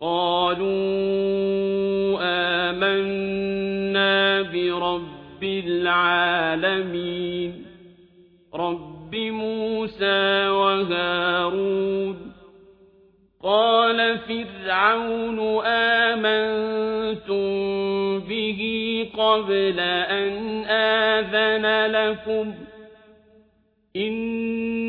قالوا آمنا برب العالمين رب موسى وهارون. قال فرعون آمنتم به قبل أن آذن لكم؟ إن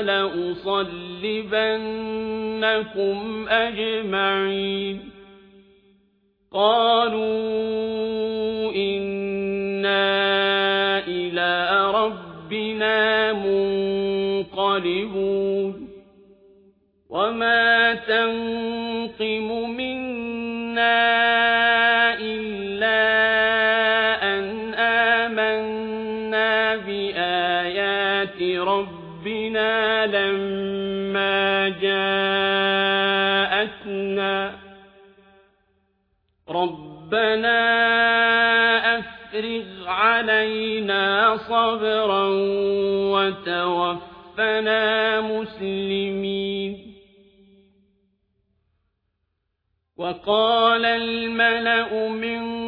لأصلبنكم أجمعين قالوا إنا إلى ربنا منقلبون وما تنقم منا إلا أن آمنا بآيات ربنا لما جاءتنا ربنا أفرغ علينا صبرا وتوفنا مسلمين. وقال الملأ من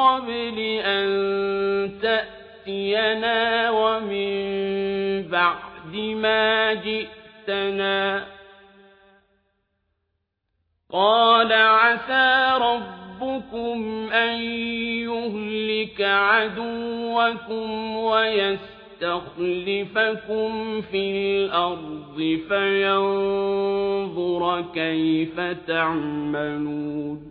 قبل أن تأتينا ومن بعد ما جئتنا. قال عسى ربكم أن يهلك عدوكم ويستخلفكم في الأرض فينظر كيف تعملون.